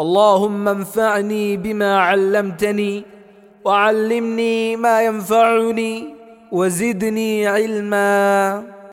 اللهم انفعني بما علمتني وعلمني ما ينفعني وزدني علما.